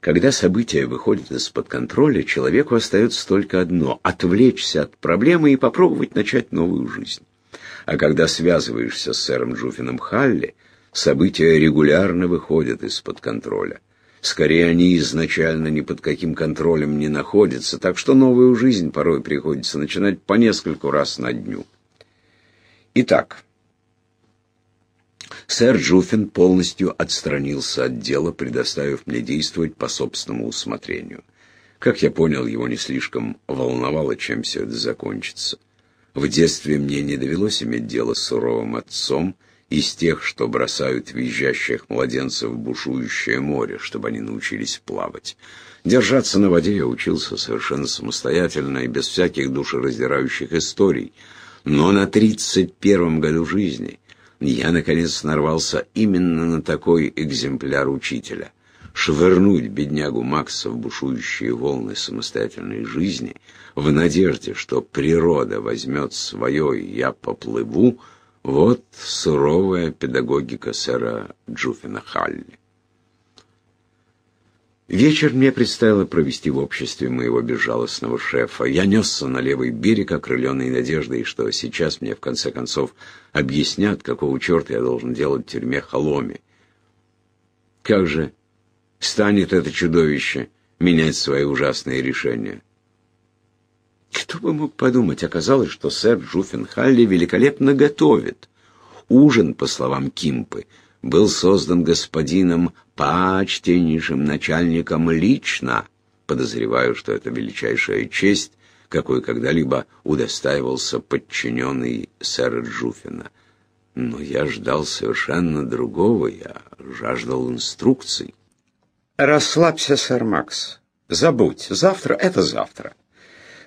Когда события выходят из-под контроля, человеку остается только одно — отвлечься от проблемы и попробовать начать новую жизнь. А когда связываешься с сэром Джуфином Халли, события регулярно выходят из-под контроля. Скорее, они изначально ни под каким контролем не находятся, так что новую жизнь порой приходится начинать по нескольку раз на дню. Итак, сэр Джуфин полностью отстранился от дела, предоставив мне действовать по собственному усмотрению. Как я понял, его не слишком волновало, чем все это закончится. В детстве мне не довелось иметь дело с суровым отцом, из тех, что бросают визжащих младенцев в бушующее море, чтобы они научились плавать. Держаться на воде я учился совершенно самостоятельно и без всяких душераздирающих историй. Но на тридцать первом году жизни я, наконец, нарвался именно на такой экземпляр учителя. Швырнуть беднягу Макса в бушующие волны самостоятельной жизни в надежде, что природа возьмет свое, и я поплыву — вот суровая педагогика сэра Джуфина Халли. Вечер мне предстояло провести в обществе моего безжалостного шефа. Я несся на левый берег, окрыленной надеждой, что сейчас мне, в конце концов, объяснят, какого черта я должен делать в тюрьме Холоме. Как же станет это чудовище менять свои ужасные решения? Кто бы мог подумать, оказалось, что сэр Джуффин Халли великолепно готовит. Ужин, по словам Кимпы, был создан господином почтеннейшим начальником лично. Подозреваю, что это величайшая честь, какой когда-либо удостаивался подчиненный сэра Джуффина. Но я ждал совершенно другого, я жаждал инструкций. «Расслабься, сэр Макс. Забудь. Завтра — это завтра.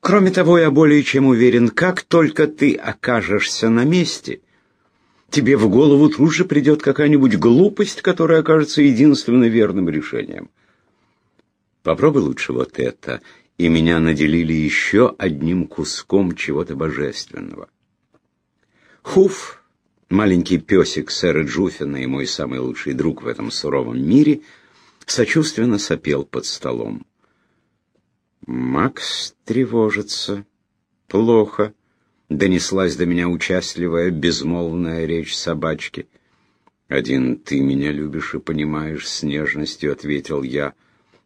Кроме того, я более чем уверен, как только ты окажешься на месте, тебе в голову тут же придет какая-нибудь глупость, которая окажется единственным верным решением. Попробуй лучше вот это, и меня наделили еще одним куском чего-то божественного. Хуф, маленький песик сэра Джуфина и мой самый лучший друг в этом суровом мире, сочувственно сопел под столом. Макс тревожится. Плохо. Донеслась до меня участливая, безмолвная речь собачки. «Один ты меня любишь и понимаешь с нежностью», — ответил я.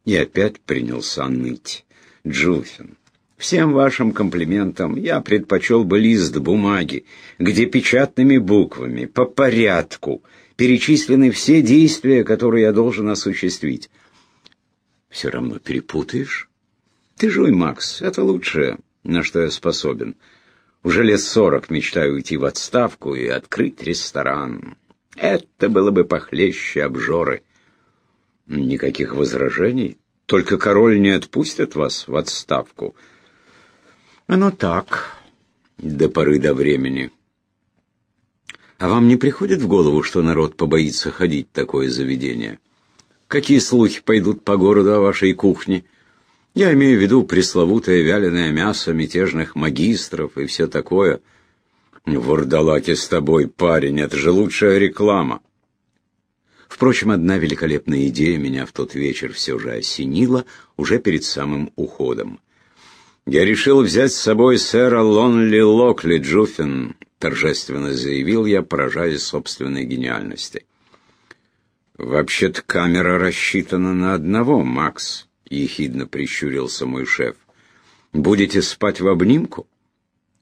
И опять принялся ныть. «Джуфин, всем вашим комплиментам я предпочел бы лист бумаги, где печатными буквами, по порядку, перечислены все действия, которые я должен осуществить. Все равно перепутаешь?» Ты жуй, Макс, это лучшее, на что я способен. Уже лет сорок мечтаю уйти в отставку и открыть ресторан. Это было бы похлеще обжоры. Никаких возражений. Только король не отпустит вас в отставку. Оно так, до поры до времени. А вам не приходит в голову, что народ побоится ходить в такое заведение? Какие слухи пойдут по городу о вашей кухне? — я имею в виду пресловутое вяленое мясо мятежных магистров и все такое. Вурдалаки с тобой, парень, это же лучшая реклама. Впрочем, одна великолепная идея меня в тот вечер все же осенила, уже перед самым уходом. «Я решил взять с собой сэра Лонли Локли Джуффин», — торжественно заявил я, поражаясь собственной гениальности. «Вообще-то камера рассчитана на одного, Макс», — ехидно прищурился мой шеф. «Будете спать в обнимку?»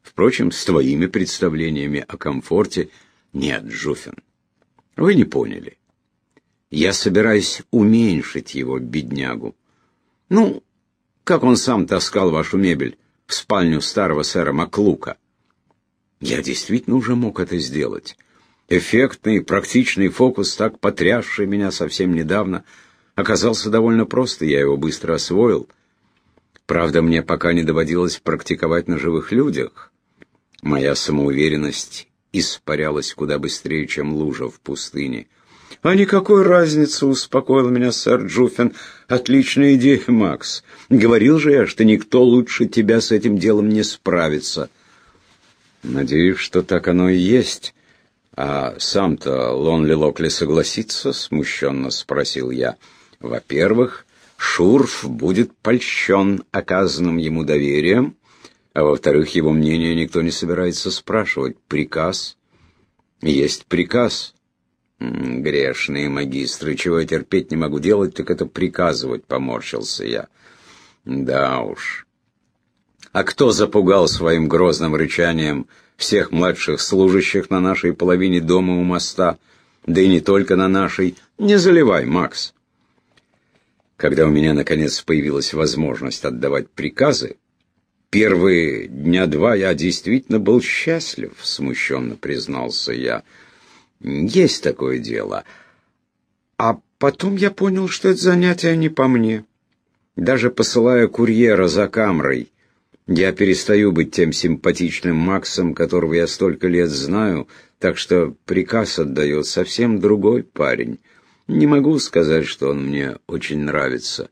Впрочем, с твоими представлениями о комфорте нет, Жуфин. Вы не поняли. Я собираюсь уменьшить его, беднягу. Ну, как он сам таскал вашу мебель в спальню старого сэра Маклука. Я действительно уже мог это сделать. Эффектный, практичный фокус, так потрясший меня совсем недавно — оказался довольно прост, я его быстро освоил. Правда, мне пока не доводилось практиковать на живых людях. Моя самоуверенность испарялась куда быстрее, чем лужа в пустыне. «А никакой разницы», — успокоил меня сэр Джуффин. «Отличная идея, Макс. Говорил же я, что никто лучше тебя с этим делом не справится». «Надеюсь, что так оно и есть». «А сам-то Лонли Локли согласится?» — смущенно спросил я. «Я...» Во-первых, Шурф будет польщен оказанным ему доверием, а во-вторых, его мнение никто не собирается спрашивать. Приказ есть приказ. Грешные магистры, чего я терпеть не могу делать, так это приказывать, поморщился я. Да уж. А кто запугал своим грозным рычанием всех младших служащих на нашей половине дома у моста? Да и не только на нашей. Не заливай, Макс. Когда у меня, наконец, появилась возможность отдавать приказы, первые дня два я действительно был счастлив, смущенно признался я. Есть такое дело. А потом я понял, что это занятие не по мне. Даже посылая курьера за камрой, я перестаю быть тем симпатичным Максом, которого я столько лет знаю, так что приказ отдает совсем другой парень. Не могу сказать, что он мне очень нравится.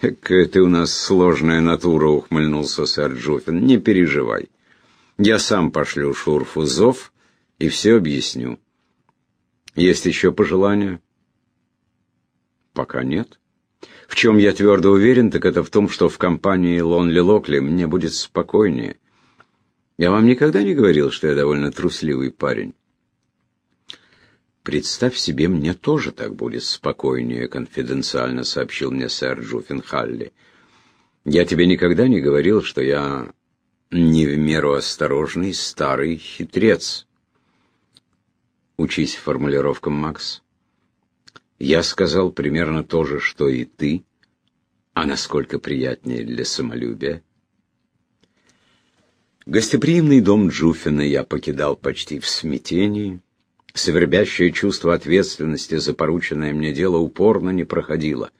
«Какая ты у нас сложная натура», — ухмыльнулся сэр Джуффин. «Не переживай. Я сам пошлю Шурфу зов и все объясню. Есть еще пожелания?» «Пока нет». В чем я твердо уверен, так это в том, что в компании Лонли Локли мне будет спокойнее. Я вам никогда не говорил, что я довольно трусливый парень? Представь себе, мне тоже так будет спокойнее, конфиденциально сообщил мне сэр Джуффенхалли. Я тебе никогда не говорил, что я не в меру осторожный старый хитрец. Учись формулировкам, Макс. Я сказал примерно то же, что и ты, а насколько приятнее для самолюбия. Гостеприимный дом Джуфина я покидал почти в смятении. Свербящее чувство ответственности за порученное мне дело упорно не проходило.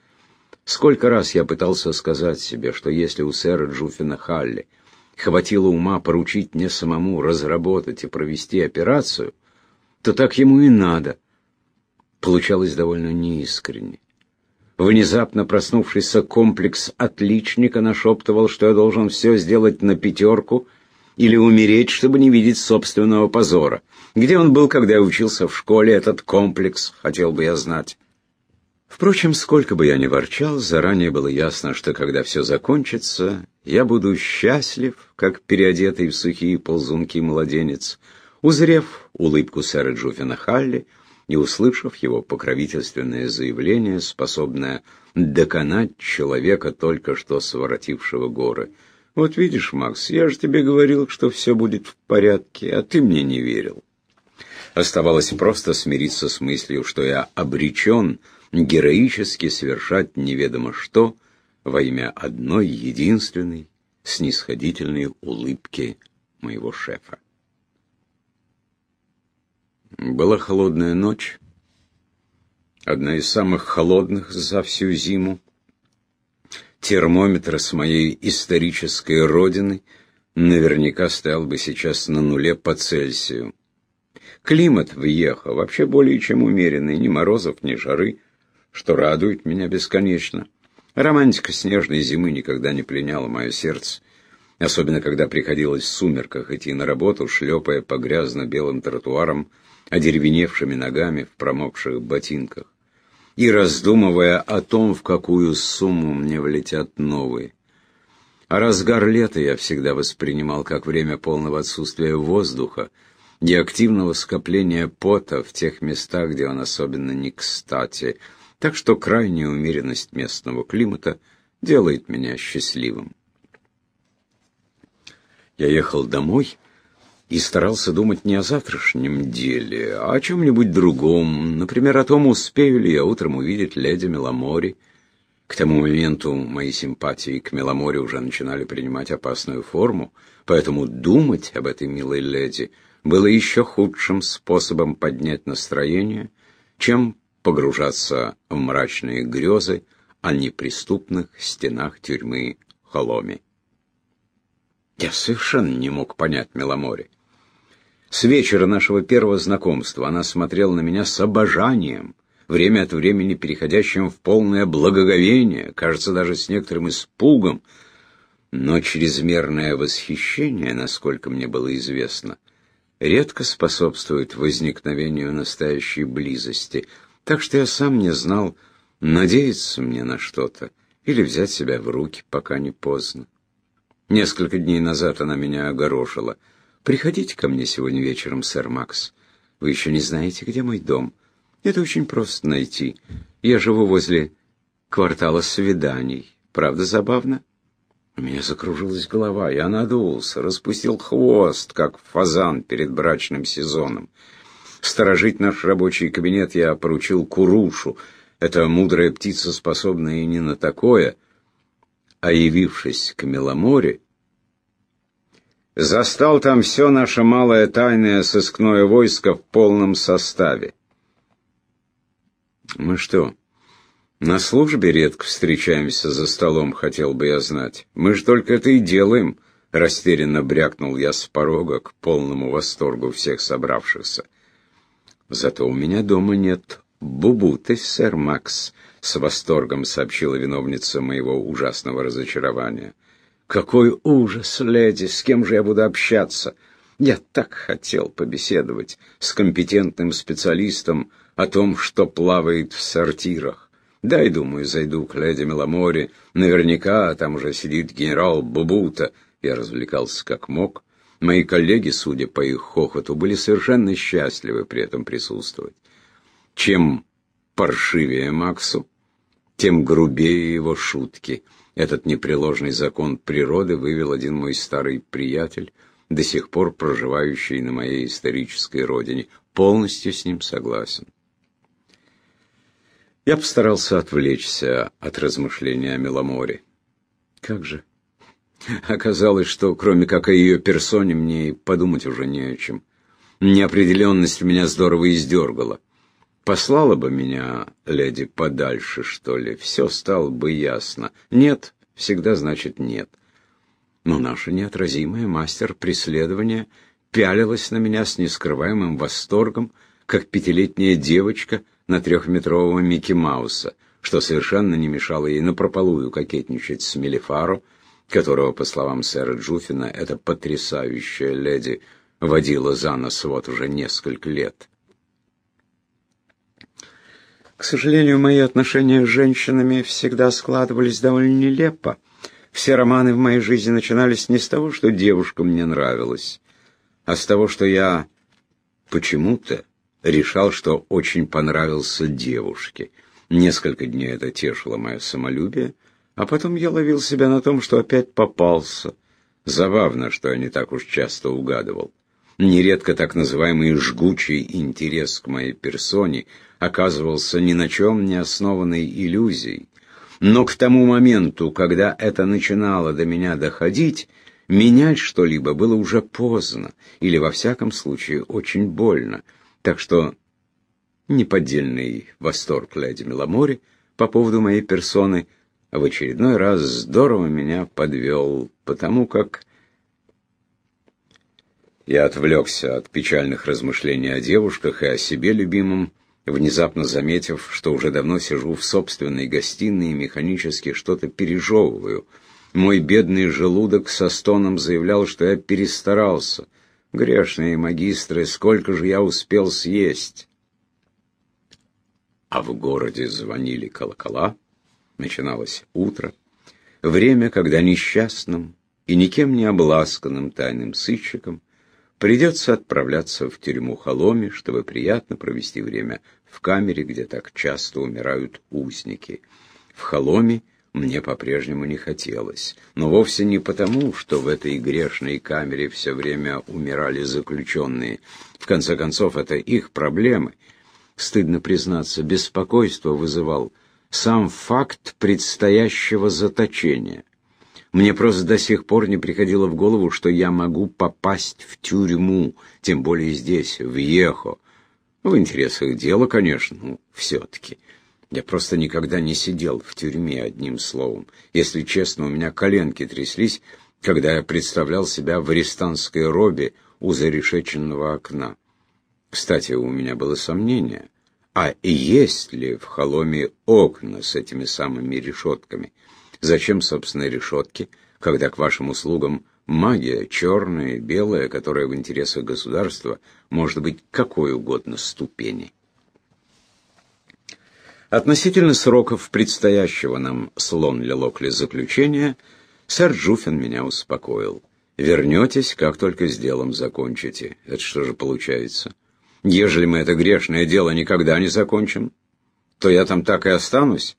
Сколько раз я пытался сказать себе, что если у сэра Джуфина Халли хватило ума поручить мне самому разработать и провести операцию, то так ему и надо — получалось довольно неискренне. Внезапно проснувшийся комплекс отличника нашептывал, что я должен все сделать на пятерку или умереть, чтобы не видеть собственного позора. Где он был, когда я учился в школе, этот комплекс, хотел бы я знать. Впрочем, сколько бы я ни ворчал, заранее было ясно, что когда все закончится, я буду счастлив, как переодетый в сухие ползунки младенец, узрев улыбку сэра Джуфина Халли, не услышав его покровительственное заявление, способное доконать человека, только что своротившего горы. «Вот видишь, Макс, я же тебе говорил, что все будет в порядке, а ты мне не верил». Оставалось просто смириться с мыслью, что я обречен героически совершать неведомо что во имя одной единственной снисходительной улыбки моего шефа. Была холодная ночь, одна из самых холодных за всю зиму. Термометр с моей исторической родины наверняка стоял бы сейчас на нуле по Цельсию. Климат въехал вообще более чем умеренный, ни морозов, ни жары, что радует меня бесконечно. Романтика снежной зимы никогда не пленяла мое сердце, особенно когда приходилось в сумерках идти на работу, шлепая по грязно-белым тротуарам, одеревеневшими ногами в промокших ботинках и раздумывая о том, в какую сумму мне влетят новые. А разгар лета я всегда воспринимал как время полного отсутствия воздуха и активного скопления пота в тех местах, где он особенно не кстати, так что крайняя умеренность местного климата делает меня счастливым. Я ехал домой и старался думать не о завтрашнем деле, а о чем-нибудь другом, например, о том, успею ли я утром увидеть леди Меламори. К тому моменту мои симпатии к Меламоре уже начинали принимать опасную форму, поэтому думать об этой милой леди было еще худшим способом поднять настроение, чем погружаться в мрачные грезы о неприступных стенах тюрьмы Холоми. Я совершенно не мог понять Меломори. С вечера нашего первого знакомства она смотрела на меня с обожанием, время от времени переходящим в полное благоговение, кажется, даже с некоторым испугом, но чрезмерное восхищение, насколько мне было известно, редко способствует возникновению настоящей близости, так что я сам не знал, надеяться мне на что-то или взять себя в руки, пока не поздно. Несколько дней назад она меня огорошила. «Приходите ко мне сегодня вечером, сэр Макс. Вы еще не знаете, где мой дом. Это очень просто найти. Я живу возле квартала свиданий. Правда забавно?» У меня закружилась голова, я надулся, распустил хвост, как фазан перед брачным сезоном. Сторожить наш рабочий кабинет я поручил Курушу. Эта мудрая птица способна и не на такое. А явившись к Меломоре, застал там все наше малое тайное сыскное войско в полном составе. Мы что, на службе редко встречаемся за столом, хотел бы я знать. Мы же только это и делаем, растерянно брякнул я с порога к полному восторгу всех собравшихся. Зато у меня дома нет бубуты, сэр Макс, с восторгом сообщила виновница моего ужасного разочарования. Какой ужас, леди, с кем же я буду общаться? Я так хотел побеседовать с компетентным специалистом о том, что плавает в сортирах. Дай, думаю, зайду к леди Меломоре. Наверняка там уже сидит генерал Бубута. Я развлекался как мог. Мои коллеги, судя по их хохоту, были совершенно счастливы при этом присутствовать. Чем паршивее Максу, тем грубее его шутки. Этот непреложный закон природы вывел один мой старый приятель, до сих пор проживающий на моей исторической родине. Полностью с ним согласен. Я постарался отвлечься от размышления о Меломоре. Как же? Оказалось, что кроме как о ее персоне мне и подумать уже не о чем. Неопределенность меня здорово издергала. Послала бы меня леди подальше, что ли, все стало бы ясно. Нет, всегда значит нет. Но наша неотразимая мастер преследования пялилась на меня с нескрываемым восторгом, как пятилетняя девочка — на трехметрового Микки Мауса, что совершенно не мешало ей напропалую кокетничать с Мелифаро, которого, по словам сэра Джуфина, эта потрясающая леди водила за нос вот уже несколько лет. К сожалению, мои отношения с женщинами всегда складывались довольно нелепо. Все романы в моей жизни начинались не с того, что девушка мне нравилась, а с того, что я почему-то решал, что очень понравился девушке. Несколько дней это тешило мое самолюбие, а потом я ловил себя на том, что опять попался. Забавно, что я не так уж часто угадывал. Нередко так называемый жгучий интерес к моей персоне оказывался ни на чем не основанной иллюзией. Но к тому моменту, когда это начинало до меня доходить, менять что-либо было уже поздно, или, во всяком случае, очень больно — так что неподдельный восторг леди Меломори по поводу моей персоны в очередной раз здорово меня подвел, потому как я отвлекся от печальных размышлений о девушках и о себе любимом, внезапно заметив, что уже давно сижу в собственной гостиной и механически что-то пережевываю. Мой бедный желудок со стоном заявлял, что я перестарался — Грешные магистры, сколько же я успел съесть? А в городе звонили колокола, начиналось утро, время, когда несчастным и никем не обласканным тайным сыщикам придется отправляться в тюрьму Холоми, чтобы приятно провести время в камере, где так часто умирают узники. В Холоме мне по-прежнему не хотелось. Но вовсе не потому, что в этой грешной камере все время умирали заключенные. В конце концов, это их проблемы. Стыдно признаться, беспокойство вызывал сам факт предстоящего заточения. Мне просто до сих пор не приходило в голову, что я могу попасть в тюрьму, тем более здесь, в Ехо. В интересах дела, конечно, все-таки. Я просто никогда не сидел в тюрьме, одним словом. Если честно, у меня коленки тряслись, когда я представлял себя в арестантской робе у зарешеченного окна. Кстати, у меня было сомнение, а есть ли в холоме окна с этими самыми решетками? Зачем, собственно, решетки, когда к вашим услугам магия, черная, белая, которая в интересах государства может быть какой угодно ступени? Относительно сроков предстоящего нам с Лонли Локли заключения, сэр Джуффин меня успокоил. Вернетесь, как только с делом закончите. Это что же получается? Ежели мы это грешное дело никогда не закончим, то я там так и останусь,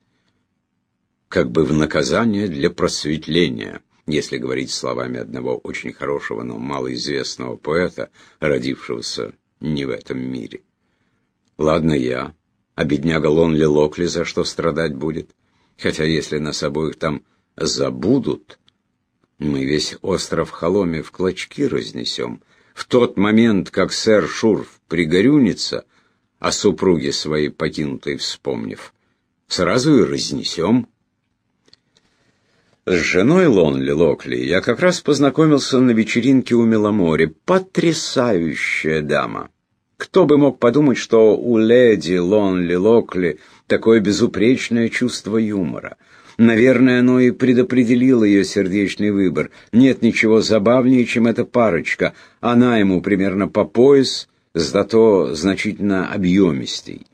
как бы в наказание для просветления, если говорить словами одного очень хорошего, но малоизвестного поэта, родившегося не в этом мире. Ладно я, а бедняга Лонли Локли за что страдать будет? Хотя если нас обоих там забудут, мы весь остров Холоме в клочки разнесем. В тот момент, как сэр Шурф пригорюнится, о супруге своей покинутой вспомнив, сразу и разнесем. С женой Лонли Локли я как раз познакомился на вечеринке у Меломори. Потрясающая дама. Кто бы мог подумать, что у леди Лонли Локли такое безупречное чувство юмора — Наверное, оно и предопределило ее сердечный выбор. Нет ничего забавнее, чем эта парочка. Она ему примерно по пояс, зато значительно объемистей.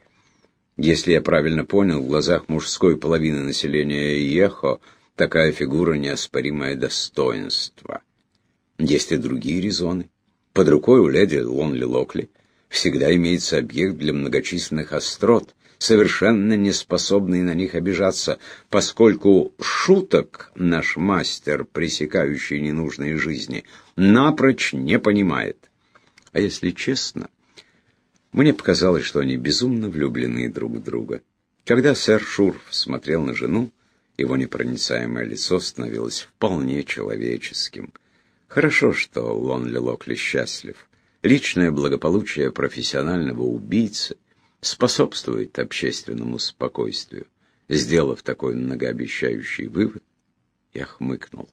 Если я правильно понял, в глазах мужской половины населения Ехо такая фигура неоспоримое достоинство. Есть и другие резоны. Под рукой у леди Лонли Локли всегда имеется объект для многочисленных острот, совершенно не способный на них обижаться, поскольку шуток наш мастер, пресекающий ненужные жизни, напрочь не понимает. А если честно, мне показалось, что они безумно влюблены друг в друга. Когда сэр Шурф смотрел на жену, его непроницаемое лицо становилось вполне человеческим. Хорошо, что Лонли Локли счастлив. Личное благополучие профессионального убийцы способствует общественному спокойствию. Сделав такой многообещающий вывод, я хмыкнул.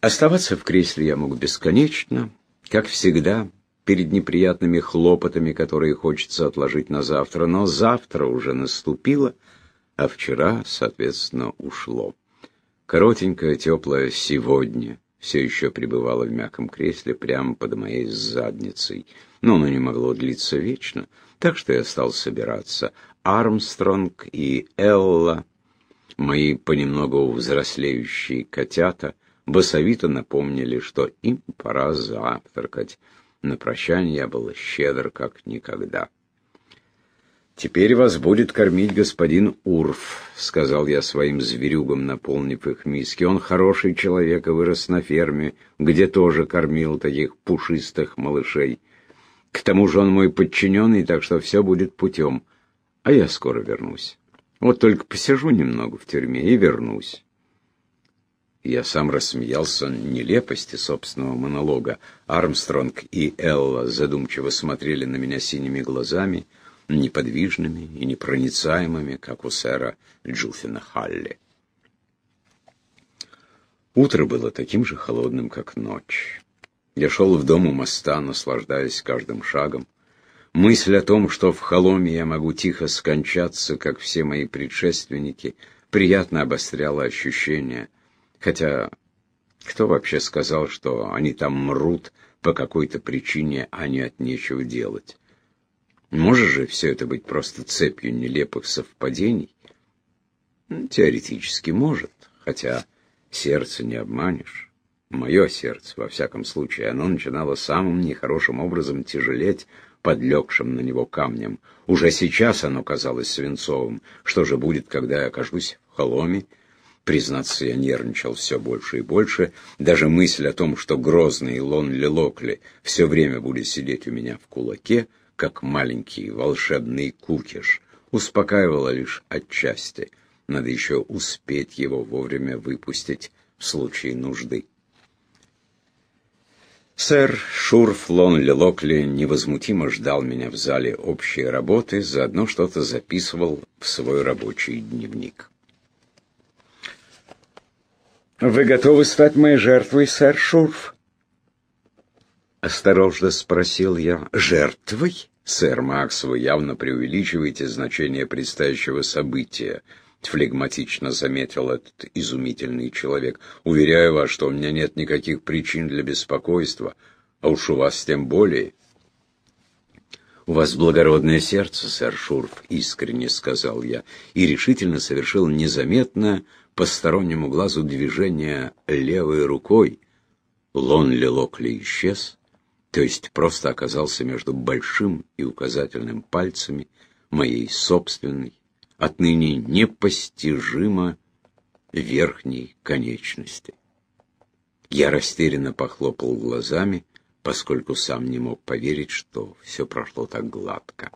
Оставаться в кресле я мог бесконечно, как всегда, перед неприятными хлопотами, которые хочется отложить на завтра, но завтра уже наступило, а вчера, соответственно, ушло. Коротенькое, теплое «сегодня» все еще пребывало в мягком кресле прямо под моей задницей — но оно не могло длиться вечно, так что я стал собираться. Армстронг и Элла, мои понемногу взрослеющие котята, басовито напомнили, что им пора завтракать. На прощание я был щедр, как никогда. «Теперь вас будет кормить господин Урф», — сказал я своим зверюгам, наполнив их миски. «Он хороший человек и вырос на ферме, где тоже кормил таких пушистых малышей. К тому же он мой подчиненный, так что все будет путем. А я скоро вернусь. Вот только посижу немного в тюрьме и вернусь. Я сам рассмеялся нелепости собственного монолога. Армстронг и Элла задумчиво смотрели на меня синими глазами, неподвижными и непроницаемыми, как у сэра Джуфина Халли. Утро было таким же холодным, как ночь. Я шел в дом у моста, наслаждаясь каждым шагом. Мысль о том, что в холоме я могу тихо скончаться, как все мои предшественники, приятно обостряла ощущения. Хотя кто вообще сказал, что они там мрут по какой-то причине, а не от нечего делать? Может же все это быть просто цепью нелепых совпадений? Теоретически может, хотя сердце не обманешь. Мое сердце, во всяком случае, оно начинало самым нехорошим образом тяжелеть под легшим на него камнем. Уже сейчас оно казалось свинцовым. Что же будет, когда я окажусь в холоме? Признаться, я нервничал все больше и больше. Даже мысль о том, что грозный Лонли Локли все время будет сидеть у меня в кулаке, как маленький волшебный кукиш, успокаивала лишь отчасти. Надо еще успеть его вовремя выпустить в случае нужды. Сэр Шурф Лонли Локли невозмутимо ждал меня в зале общей работы, заодно что-то записывал в свой рабочий дневник. «Вы готовы стать моей жертвой, сэр Шурф?» Осторожно спросил я. «Жертвой?» «Сэр Макс, вы явно преувеличиваете значение предстоящего события», — флегматично заметил этот изумительный человек. «Уверяю вас, что у меня нет никаких причин для беспокойства, а уж у вас тем более». «У вас благородное сердце, сэр Шурф», — искренне сказал я, и решительно совершил незаметное постороннему глазу движение левой рукой. Лонли Локли исчез, то есть просто оказался между большим и указательным пальцами моей собственной, отныне непостижимо верхней конечности. Я растерянно похлопал глазами, поскольку сам не мог поверить, что все прошло так гладко.